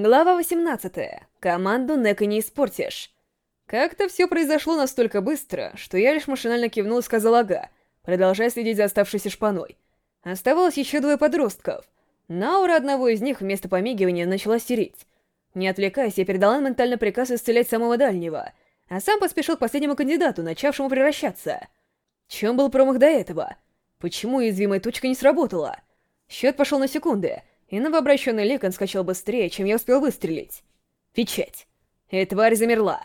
Глава 18. Команду Нека не испортишь. Как-то все произошло настолько быстро, что я лишь машинально кивнул и сказал «ага», продолжая следить за оставшейся шпаной. Оставалось еще двое подростков. Наура одного из них вместо помигивания начала стереть. Не отвлекаясь, я передала ментально приказ исцелять самого дальнего, а сам поспешил к последнему кандидату, начавшему превращаться. Чем был промах до этого? Почему уязвимая точка не сработала? Счет пошел на секунды, и новообращенный Лекон скачал быстрее, чем я успел выстрелить. Печать. И тварь замерла.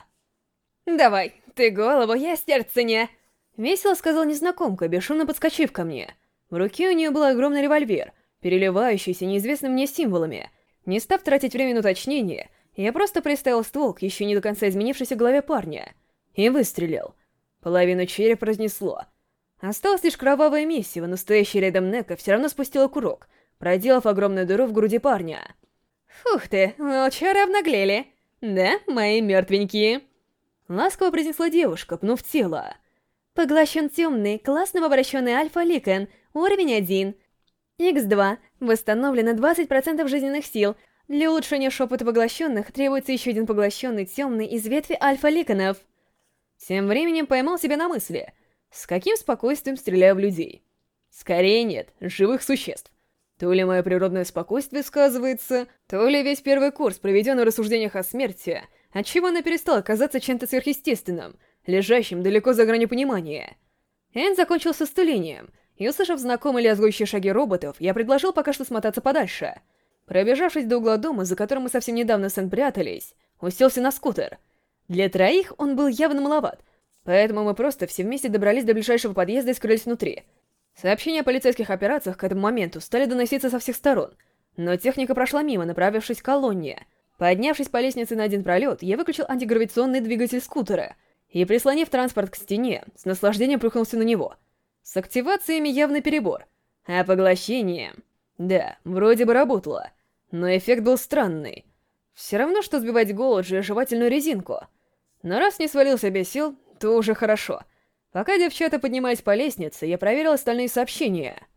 «Давай, ты голову, я сердце не...» Весело сказал незнакомка, бесшумно подскочив ко мне. В руке у нее был огромный револьвер, переливающийся неизвестными мне символами. Не став тратить время на уточнение, я просто приставил ствол к еще не до конца изменившейся голове парня и выстрелил. Половину черепа разнесло. Осталось лишь кровавое месиво, но стоящий рядом Нека все равно спустила курок, проделав огромную дыру в груди парня. «Фух ты, волчары обнаглели. Да, мои мертвенькие?» Ласково произнесла девушка, пнув тело. Поглощен темный, классно обращенный альфа-ликен, уровень 1. X2. Восстановлено 20% жизненных сил. Для улучшения шепота поглощенных требуется еще один поглощенный темный из ветви альфа-ликонов. Тем временем поймал себя на мысли. С каким спокойствием стреляю в людей? Скорее нет, живых существ. То ли мое природное спокойствие сказывается, то ли весь первый курс, проведенный в рассуждениях о смерти, отчего она перестала казаться чем-то сверхъестественным, лежащим далеко за гранью понимания. Энн закончил с исцелением, и, услышав знакомые лязгующие шаги роботов, я предложил пока что смотаться подальше. Пробежавшись до угла дома, за которым мы совсем недавно с Энн прятались, уселся на скутер. Для троих он был явно маловат, поэтому мы просто все вместе добрались до ближайшего подъезда и скрылись внутри. Сообщения о полицейских операциях к этому моменту стали доноситься со всех сторон, но техника прошла мимо, направившись к колонне. Поднявшись по лестнице на один пролет, я выключил антигравитационный двигатель скутера и, прислонив транспорт к стене, с наслаждением плюхнулся на него. С активациями явный перебор, а поглощение... Да, вроде бы работало, но эффект был странный. Все равно, что сбивать голод же жевательную резинку. Но раз не свалился без сил, то уже хорошо — Пока девчата поднимались по лестнице, я проверил остальные сообщения.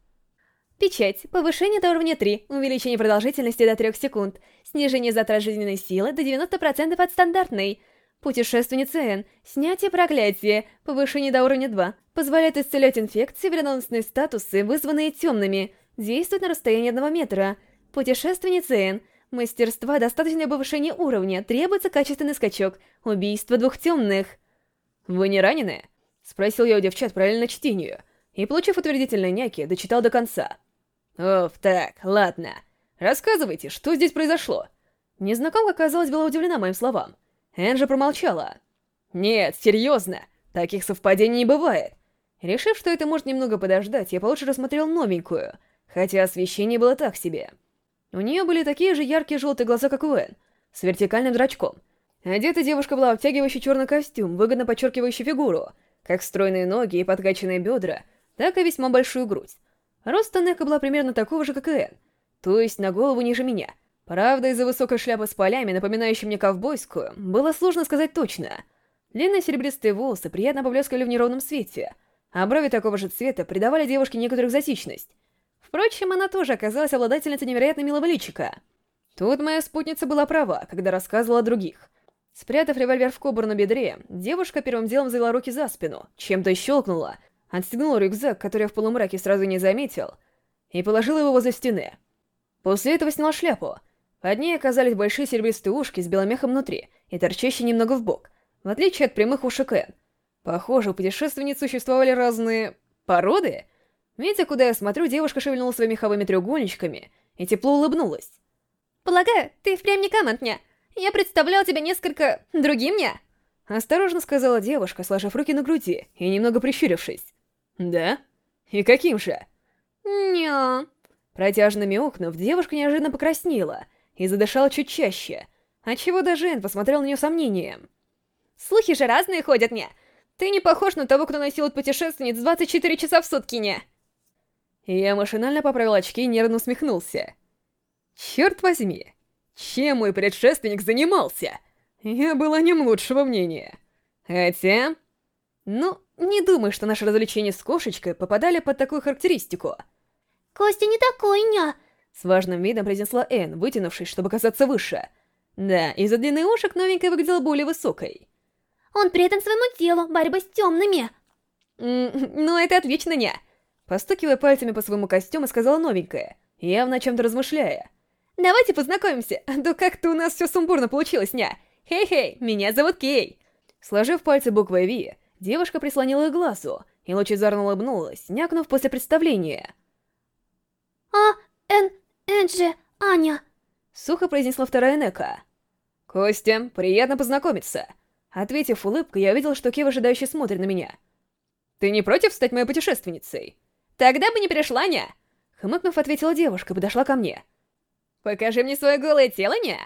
Печать. Повышение до уровня 3. Увеличение продолжительности до 3 секунд. Снижение затрат жизненной силы до 90% от стандартной. Путешественница Н. Снятие проклятия. Повышение до уровня 2. Позволяет исцелять инфекции, вредоносные статусы, вызванные темными. Действует на расстоянии 1 метра. Путешественница Н. Мастерства достаточно для повышения уровня. Требуется качественный скачок. Убийство двух темных. Вы не ранены? Спросил я у девчат параллельно чтению, и, получив утвердительное няки, дочитал до конца. «Оф, так, ладно. Рассказывайте, что здесь произошло?» Незнакомка, казалось, была удивлена моим словам. Энджи промолчала. «Нет, серьезно, таких совпадений не бывает». Решив, что это может немного подождать, я получше рассмотрел новенькую, хотя освещение было так себе. У нее были такие же яркие желтые глаза, как у Энн, с вертикальным зрачком. Одета девушка была обтягивающий черный костюм, выгодно подчеркивающий фигуру — как стройные ноги и подкачанные бедра, так и весьма большую грудь. Рост Танека была примерно такого же, как и Энн, то есть на голову ниже меня. Правда, из-за высокой шляпы с полями, напоминающей мне ковбойскую, было сложно сказать точно. Длинные серебристые волосы приятно поблескали в неровном свете, а брови такого же цвета придавали девушке некоторую экзотичность. Впрочем, она тоже оказалась обладательницей невероятно милого личика. Тут моя спутница была права, когда рассказывала о других — Спрятав револьвер в кобур на бедре, девушка первым делом завела руки за спину, чем-то щелкнула, отстегнула рюкзак, который я в полумраке сразу не заметил, и положила его возле стены. После этого сняла шляпу. Под ней оказались большие серебристые ушки с беломехом внутри и торчащие немного в бок, в отличие от прямых ушек Энн. Похоже, у путешественниц существовали разные... породы? Видя, куда я смотрю, девушка шевельнула своими меховыми треугольничками и тепло улыбнулась. «Полагаю, ты впрямь не камантня!» Я представлял тебя несколько... другим я. Осторожно сказала девушка, сложив руки на груди и немного прищурившись. «Да? И каким же?» «Ня...» Протяжно мяукнув, девушка неожиданно покраснела и задышала чуть чаще, отчего даже Энн посмотрел на нее сомнением. «Слухи же разные ходят, не? Ты не похож на того, кто носил от путешественниц 24 часа в сутки, не?» Я машинально поправил очки и нервно усмехнулся. «Черт возьми, чем мой предшественник занимался? Я был о нем лучшего мнения. Хотя... Ну, не думаю, что наши развлечения с кошечкой попадали под такую характеристику. «Костя не такой, ня!» С важным видом произнесла Энн, вытянувшись, чтобы казаться выше. Да, из-за длины ушек новенькая выглядела более высокой. Он предан своему телу, борьба с темными. ну это отлично, не. Постукивая пальцами по своему костюму, сказала новенькая, явно о чем-то размышляя. Давайте познакомимся, а то как-то у нас все сумбурно получилось, ня. Хей-хей, меня зовут Кей. Сложив пальцы буквой Ви, девушка прислонила к глазу и лучезарно улыбнулась, някнув после представления. «А, Эн, Энджи, Аня», — сухо произнесла вторая Нека. «Костя, приятно познакомиться». Ответив улыбкой, я увидел, что Кев ожидающе смотрит на меня. «Ты не против стать моей путешественницей?» «Тогда бы не пришла, ня!» Хмыкнув, ответила девушка и подошла ко мне. «Покажи мне свое голое тело, ня!»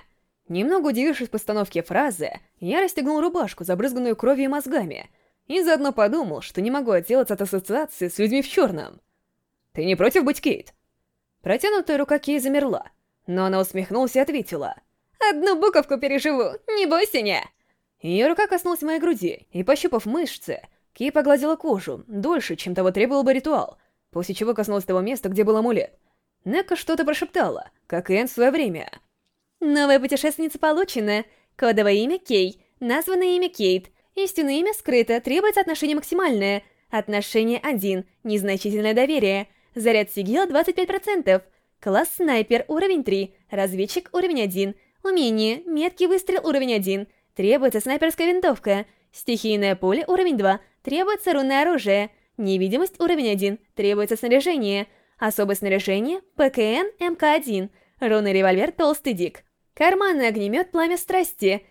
Немного удивившись постановке фразы, я расстегнул рубашку, забрызганную кровью и мозгами, и заодно подумал, что не могу отделаться от ассоциации с людьми в черном. «Ты не против быть Кейт?» Протянутая рука Кей замерла, но она усмехнулась и ответила. «Одну буковку переживу, не бойся, ня!» Ее рука коснулась моей груди, и, пощупав мышцы, Кей погладила кожу, дольше, чем того требовал бы ритуал, после чего коснулась того места, где был амулет. Нека что-то прошептала, как Энн в свое время. Новая путешественница получена. Кодовое имя Кей. Названное имя Кейт. Истинное имя скрыто. Требуется отношение максимальное. Отношение 1. Незначительное доверие. Заряд сигила 25%. Класс снайпер уровень 3. Разведчик уровень 1. Умение. Меткий выстрел уровень 1. Требуется снайперская винтовка. Стихийное поле уровень 2. Требуется рунное оружие. Невидимость уровень 1. Требуется снаряжение. Особое снаряжение ПКН МК-1. Рунный револьвер Толстый Дик. Карманный огнемет «Пламя страсти».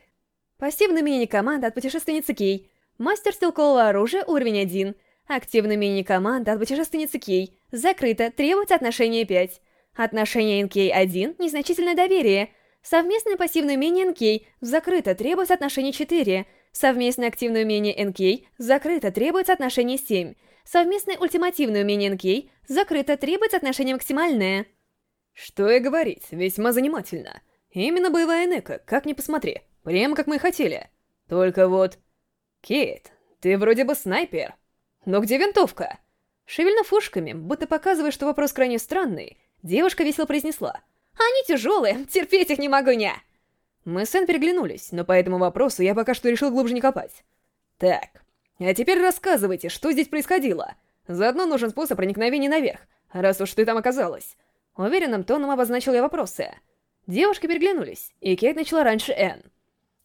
Пассивный мини-команда от путешественницы Кей. Мастер стрелкового оружия уровень 1. Активный мини-команда от путешественницы Кей. Закрыто, требуется отношение 5. Отношение НК-1, незначительное доверие. Совместное пассивное умение НК, закрыто, требуется отношение 4. Совместное активное умение НК, закрыто, требуется отношение 7. Совместное ультимативное умение НК, закрыто, требуется отношение максимальное. Что и говорить, весьма занимательно. Именно боевая Нека, как ни посмотри. Прямо как мы хотели. Только вот... Кейт, ты вроде бы снайпер. Но где винтовка? Шевельнув ушками, будто показывая, что вопрос крайне странный, девушка весело произнесла. «Они тяжелые, терпеть их не могу, ня!» Мы с Эн переглянулись, но по этому вопросу я пока что решил глубже не копать. Так, а теперь рассказывайте, что здесь происходило. Заодно нужен способ проникновения наверх, раз уж ты там оказалась. Уверенным тоном обозначил я вопросы. Девушки переглянулись, и Кейт начала раньше Энн.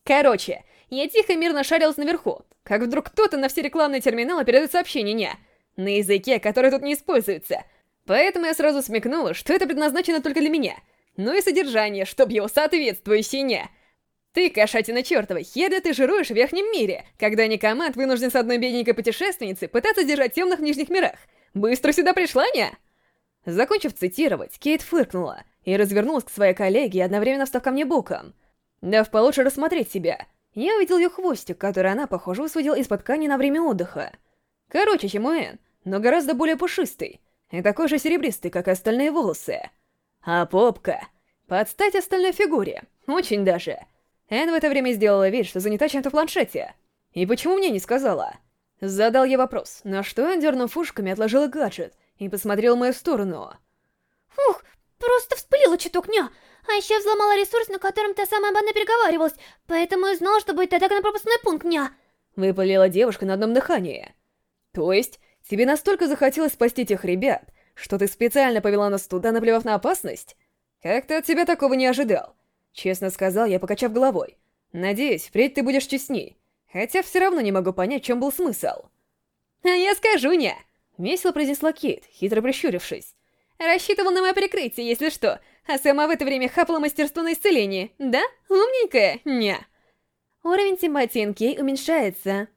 Короче, я тихо мирно шарилась наверху, как вдруг кто-то на все рекламные терминалы передает сообщение не на языке, который тут не используется. Поэтому я сразу смекнула, что это предназначено только для меня. Ну и содержание, чтоб его соответствующее не. Ты, кошатина чертова, едва ты жируешь в верхнем мире, когда Никомат вынужден с одной бедненькой путешественницей пытаться держать темных в нижних мирах. Быстро сюда пришла, не? Закончив цитировать, Кейт фыркнула и развернулась к своей коллеге, одновременно встав ко мне боком. Дав получше рассмотреть себя, я увидел ее хвостик, который она, похоже, высводила из-под ткани на время отдыха. Короче, чем у Энн, но гораздо более пушистый, и такой же серебристый, как и остальные волосы. А попка... Под стать остальной фигуре, очень даже. Энн в это время сделала вид, что занята чем-то в планшете. И почему мне не сказала? Задал я вопрос, на что Энн, дернув ушками, отложила гаджет и посмотрел в мою сторону. «Фух, просто вспылила чуток, ня! А еще взломала ресурс, на котором та самая банда переговаривалась, поэтому и знала, что будет атака на пропускной пункт, ня!» Выпалила девушка на одном дыхании. «То есть, тебе настолько захотелось спасти тех ребят, что ты специально повела нас туда, наплевав на опасность? Как-то от тебя такого не ожидал. Честно сказал я, покачав головой. Надеюсь, впредь ты будешь честней. Хотя все равно не могу понять, в чем был смысл. А я скажу, не. Весело произнесла Кейт, хитро прищурившись. Рассчитывал на мое прикрытие, если что, а сама в это время хапала мастерство на исцеление, да? Умненькая? Не. Уровень симпатии Кей уменьшается.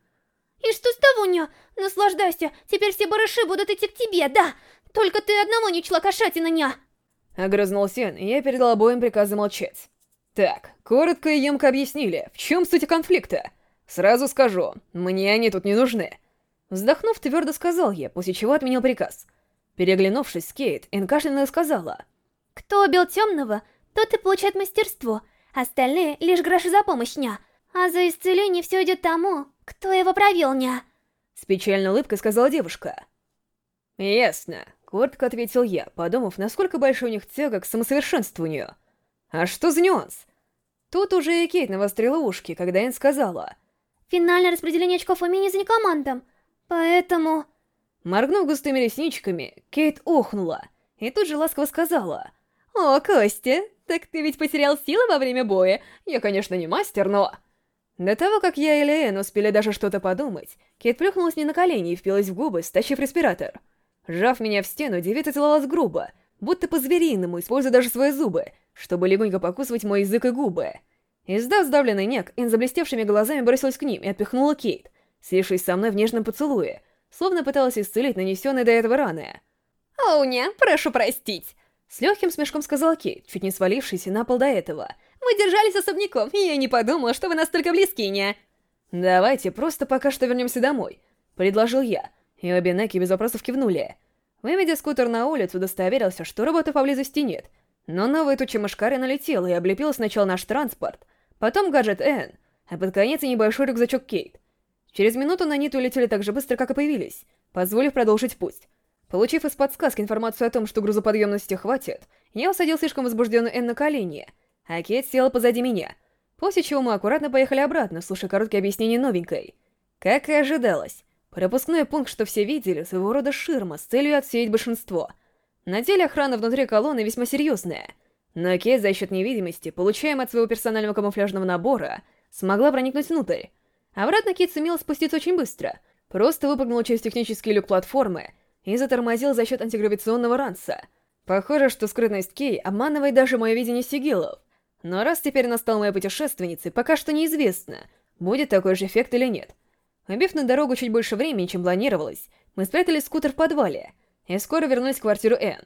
И что с того, ня? Наслаждайся, теперь все барыши будут идти к тебе, да? Только ты одного не чла кошатина, ня! Огрызнулся он, и я передал обоим приказ замолчать. Так, коротко и емко объяснили, в чем суть конфликта. Сразу скажу, мне они тут не нужны. Вздохнув, твердо сказал я, после чего отменил приказ. Переглянувшись с Кейт, Эн кашлянно сказала. «Кто убил темного, тот и получает мастерство. Остальные — лишь гроши за помощь, ня. А за исцеление все идет тому, кто его провел, ня». С печальной улыбкой сказала девушка. «Ясно», — коротко ответил я, подумав, насколько большая у них тяга к самосовершенствованию. «А что за нюанс?» Тут уже и Кейт навострила ушки, когда Энн сказала. «Финальное распределение очков умений за некомандом, поэтому...» Моргнув густыми ресничками, Кейт охнула и тут же ласково сказала. «О, Костя, так ты ведь потерял силы во время боя. Я, конечно, не мастер, но...» До того, как я и Леэн успели даже что-то подумать, Кейт плюхнулась мне на колени и впилась в губы, стащив респиратор. Сжав меня в стену, девица целовалась грубо, будто по-звериному, используя даже свои зубы, чтобы легонько покусывать мой язык и губы. Издав сдавленный нек, Ин заблестевшими глазами бросилась к ним и отпихнула Кейт, слившись со мной в нежном поцелуе, словно пыталась исцелить нанесенные до этого раны. «Оуня, прошу простить!» С легким смешком сказала Кейт, чуть не свалившийся на пол до этого — мы держались особняком, и я не подумала, что вы настолько близки, не...» «Давайте просто пока что вернемся домой», — предложил я, и обе Неки без вопросов кивнули. Выведя скутер на улицу, удостоверился, что робота поблизости нет, но новая туча мышкары налетела и облепила сначала наш транспорт, потом гаджет Н, а под конец и небольшой рюкзачок Кейт. Через минуту на нит улетели так же быстро, как и появились, позволив продолжить путь. Получив из подсказки информацию о том, что грузоподъемности хватит, я усадил слишком возбужденную Н на колени — а Кейт села позади меня, после чего мы аккуратно поехали обратно, слушая короткие объяснения новенькой. Как и ожидалось, пропускной пункт, что все видели, своего рода ширма с целью отсеять большинство. На деле охрана внутри колонны весьма серьезная, но Кейт за счет невидимости, получаемой от своего персонального камуфляжного набора, смогла проникнуть внутрь. Обратно Кейт сумела спуститься очень быстро, просто выпрыгнула через технический люк платформы и затормозил за счет антигравитационного ранца. Похоже, что скрытность Кей обманывает даже мое видение сигилов. Но раз теперь настал моей путешественницей, пока что неизвестно, будет такой же эффект или нет. Убив на дорогу чуть больше времени, чем планировалось, мы спрятали скутер в подвале, и скоро вернулись в квартиру Энн.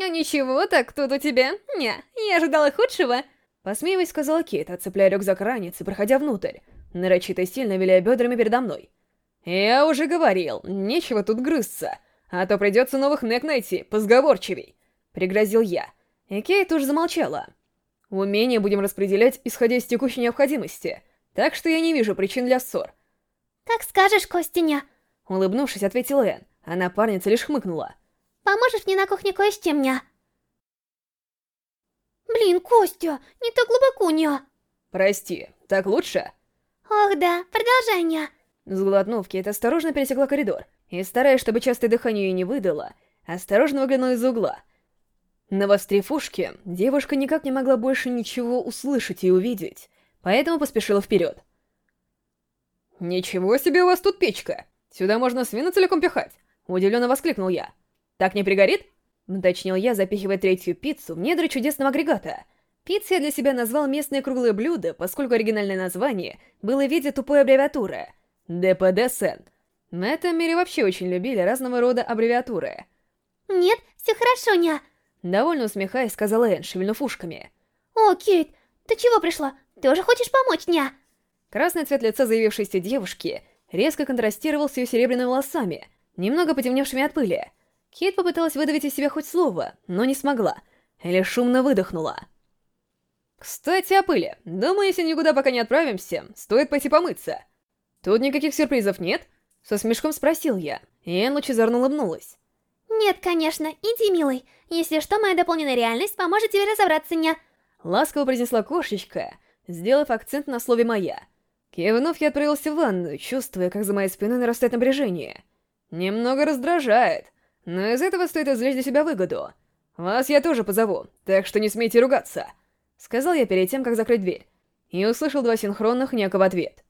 «А ничего, так тут у тебя? Не, я ожидала худшего!» Посмеиваясь, сказала Кейт, отцепляя рюкзак ранец и проходя внутрь, нарочито сильно виляя бедрами передо мной. «Я уже говорил, нечего тут грызться, а то придется новых нек найти, позговорчивей!» Пригрозил я, и Кейт уж замолчала. Умения будем распределять, исходя из текущей необходимости, так что я не вижу причин для ссор. «Как скажешь, Костиня!» Улыбнувшись, ответила Энн, а напарница лишь хмыкнула. «Поможешь мне на кухне кое с чем, ня?» «Блин, Костя, не так глубоко, ня!» «Прости, так лучше?» «Ох да, продолжай, ня!» Сглотнув, Кейт осторожно пересекла коридор, и, стараясь, чтобы частое дыхание ее не выдало, осторожно выглянула из угла, Навострив ушки, девушка никак не могла больше ничего услышать и увидеть, поэтому поспешила вперед. «Ничего себе у вас тут печка! Сюда можно свина целиком пихать!» Удивленно воскликнул я. «Так не пригорит?» Уточнил я, запихивая третью пиццу в недры чудесного агрегата. Пиццей я для себя назвал местное круглое блюдо, поскольку оригинальное название было в виде тупой аббревиатуры — ДПДСН. В этом мире вообще очень любили разного рода аббревиатуры. «Нет, все хорошо, ня!» Довольно усмехаясь, сказала Энн, шевельнув ушками. «О, Кейт, ты чего пришла? Тоже хочешь помочь, ня?» Красный цвет лица заявившейся девушки резко контрастировал с ее серебряными волосами, немного потемневшими от пыли. Кейт попыталась выдавить из себя хоть слово, но не смогла, или шумно выдохнула. «Кстати, о пыли. Думаю, если никуда пока не отправимся, стоит пойти помыться. Тут никаких сюрпризов нет?» Со смешком спросил я, Энн лучезарно улыбнулась. «Нет, конечно. Иди, милый. Если что, моя дополненная реальность поможет тебе разобраться, ня...» Ласково произнесла кошечка, сделав акцент на слове «моя». Кивнув, я отправился в ванную, чувствуя, как за моей спиной нарастает напряжение. Немного раздражает, но из этого стоит извлечь для себя выгоду. Вас я тоже позову, так что не смейте ругаться. Сказал я перед тем, как закрыть дверь, и услышал два синхронных в ответ.